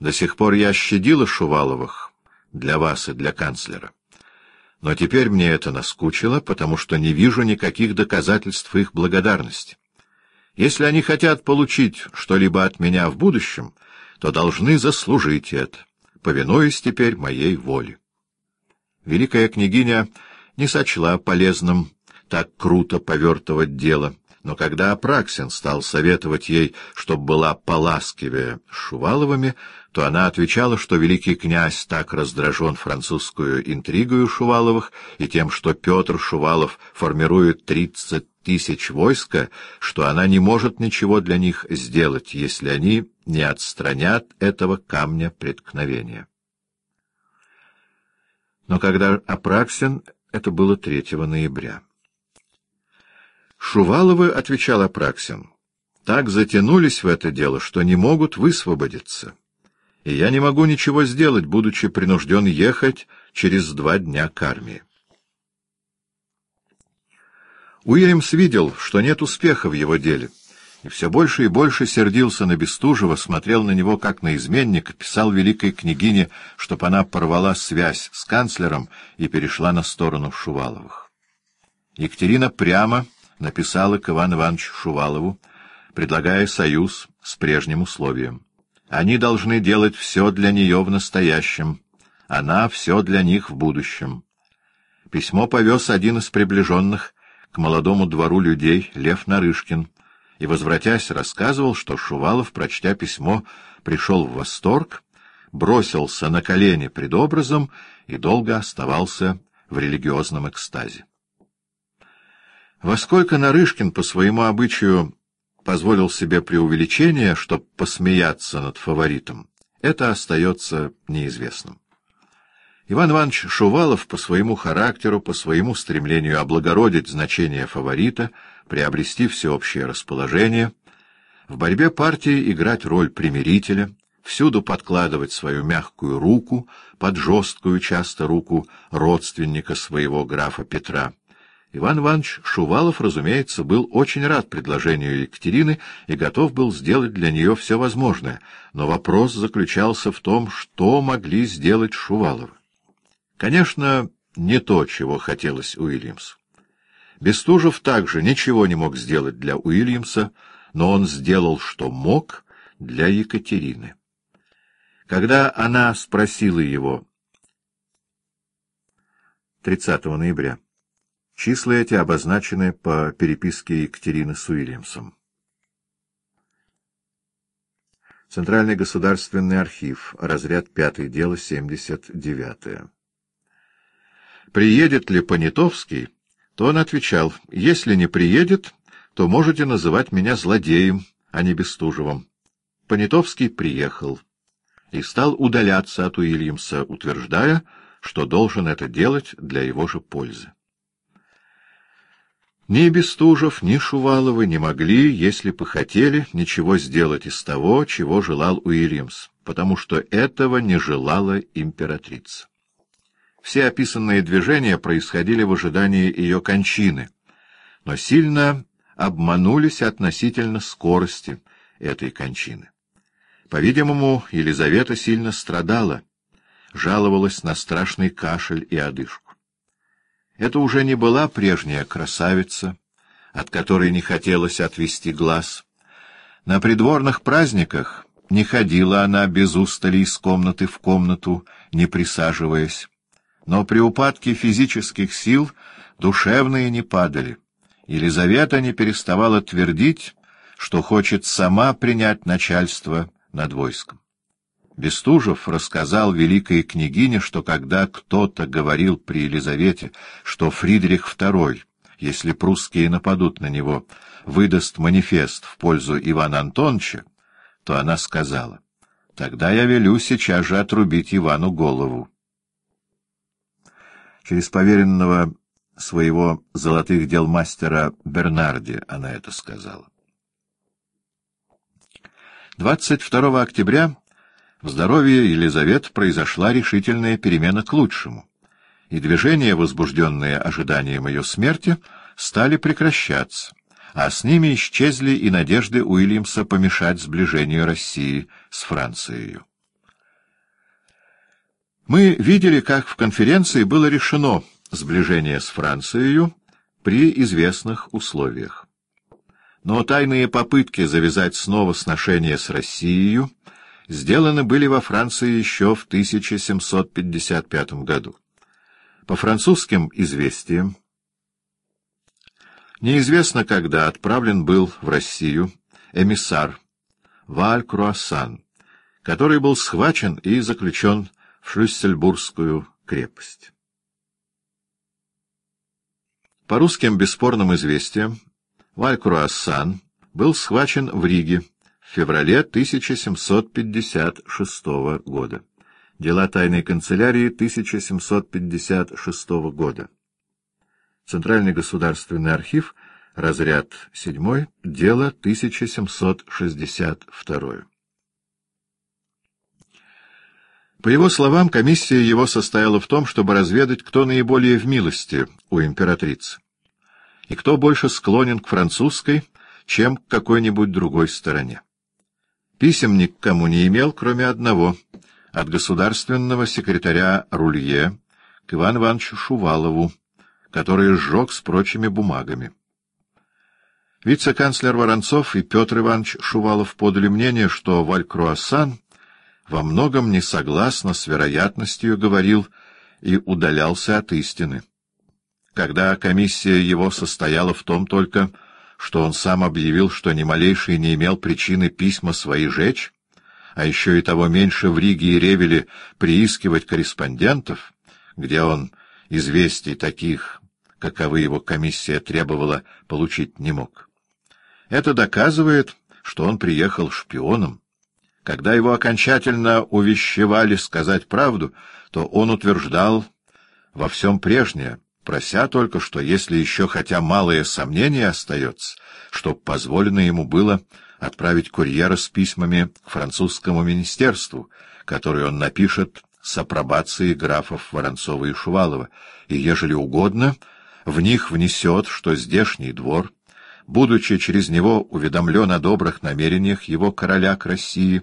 До сих пор я щадила Шуваловых для вас и для канцлера. Но теперь мне это наскучило, потому что не вижу никаких доказательств их благодарности. Если они хотят получить что-либо от меня в будущем, то должны заслужить это, повинуясь теперь моей воле. Великая княгиня не сочла полезным так круто повертывать дело, но когда Апраксин стал советовать ей, чтобы была поласкивее с Шуваловыми, то она отвечала, что великий князь так раздражен французскую интригою Шуваловых и тем, что Петр Шувалов формирует тридцать тысяч войска, что она не может ничего для них сделать, если они не отстранят этого камня преткновения. Но когда Апраксин, это было 3 ноября. Шуваловы, — отвечал Апраксин, — так затянулись в это дело, что не могут высвободиться. И я не могу ничего сделать, будучи принужден ехать через два дня к армии. Уильямс видел, что нет успеха в его деле, и все больше и больше сердился на Бестужева, смотрел на него как на изменника, писал великой княгине, чтоб она порвала связь с канцлером и перешла на сторону Шуваловых. Екатерина прямо написала к Ивану Ивановичу Шувалову, предлагая союз с прежним условием. Они должны делать все для нее в настоящем, она все для них в будущем. Письмо повез один из приближенных к молодому двору людей, Лев Нарышкин, и, возвратясь, рассказывал, что Шувалов, прочтя письмо, пришел в восторг, бросился на колени пред образом и долго оставался в религиозном экстазе. Во сколько Нарышкин по своему обычаю позволил себе преувеличение, чтобы посмеяться над фаворитом, это остается неизвестным. Иван Иванович Шувалов по своему характеру, по своему стремлению облагородить значение фаворита, приобрести всеобщее расположение, в борьбе партии играть роль примирителя, всюду подкладывать свою мягкую руку под жесткую часто руку родственника своего графа Петра, Иван Иванович Шувалов, разумеется, был очень рад предложению Екатерины и готов был сделать для нее все возможное, но вопрос заключался в том, что могли сделать Шуваловы. Конечно, не то, чего хотелось Уильямсу. Бестужев также ничего не мог сделать для Уильямса, но он сделал, что мог, для Екатерины. Когда она спросила его 30 ноября, Числа эти обозначены по переписке Екатерины с Уильямсом. Центральный государственный архив, разряд 5, дело 79. Приедет ли Понятовский, то он отвечал, если не приедет, то можете называть меня злодеем, а не Бестужевым. Понятовский приехал и стал удаляться от Уильямса, утверждая, что должен это делать для его же пользы. Ни Бестужев, ни Шуваловы не могли, если похотели, ничего сделать из того, чего желал Уильямс, потому что этого не желала императрица. Все описанные движения происходили в ожидании ее кончины, но сильно обманулись относительно скорости этой кончины. По-видимому, Елизавета сильно страдала, жаловалась на страшный кашель и одышку. Это уже не была прежняя красавица, от которой не хотелось отвести глаз. На придворных праздниках не ходила она без устали из комнаты в комнату, не присаживаясь. Но при упадке физических сил душевные не падали. Елизавета не переставала твердить, что хочет сама принять начальство над войском. Бестужев рассказал великой княгине, что когда кто-то говорил при Елизавете, что Фридрих II, если прусские нападут на него, выдаст манифест в пользу Ивана Антоновича, то она сказала, «Тогда я велю сейчас же отрубить Ивану голову». Через поверенного своего золотых дел мастера Бернарди она это сказала. 22 октября в здоровье Елизавет произошла решительная перемена к лучшему, и движения, возбужденные ожиданием ее смерти, стали прекращаться, а с ними исчезли и надежды Уильямса помешать сближению России с Францией. Мы видели, как в конференции было решено сближение с Францией при известных условиях. Но тайные попытки завязать снова сношения с Россией сделаны были во Франции еще в 1755 году. По французским известиям, неизвестно, когда отправлен был в Россию эмиссар Валь Круассан, который был схвачен и заключен в Шлюссельбургскую крепость. По русским бесспорным известиям, Валь Круассан был схвачен в Риге феврале 1756 года. Дела тайной канцелярии 1756 года. Центральный государственный архив, разряд 7, дело 1762. По его словам, комиссия его состояла в том, чтобы разведать, кто наиболее в милости у императрицы, и кто больше склонен к французской, чем к какой-нибудь другой стороне. Писем ни к кому не имел, кроме одного — от государственного секретаря Рулье к Ивану Ивановичу Шувалову, который сжег с прочими бумагами. Вице-канцлер Воронцов и Петр Иванович Шувалов подали мнение, что Валь-Круассан во многом не согласно с вероятностью говорил и удалялся от истины. Когда комиссия его состояла в том только, что он сам объявил, что ни малейший не имел причины письма свои жечь, а еще и того меньше в Риге и Ревеле приискивать корреспондентов, где он известий таких, каковы его комиссия требовала, получить не мог. Это доказывает, что он приехал шпионом. Когда его окончательно увещевали сказать правду, то он утверждал во всем прежнее, прося только, что если еще хотя малое сомнение остается, чтоб позволено ему было отправить курьера с письмами к французскому министерству, который он напишет с апробацией графов Воронцова и Шувалова, и, ежели угодно, в них внесет, что здешний двор, будучи через него уведомлен о добрых намерениях его короля к России,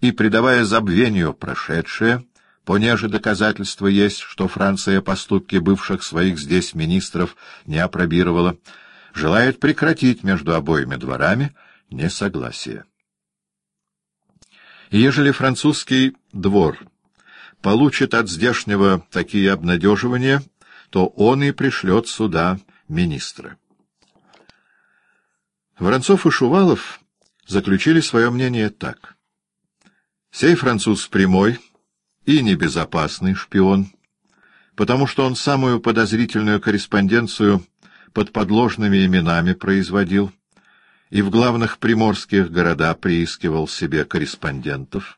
и, придавая забвению прошедшее, понеже доказательство есть, что Франция поступки бывших своих здесь министров не опробировала, желает прекратить между обоими дворами несогласие. Ежели французский двор получит от здешнего такие обнадеживания, то он и пришлет сюда министра. Воронцов и Шувалов заключили свое мнение так. Сей француз прямой и небезопасный шпион, потому что он самую подозрительную корреспонденцию под подложными именами производил, и в главных приморских города приискивал себе корреспондентов,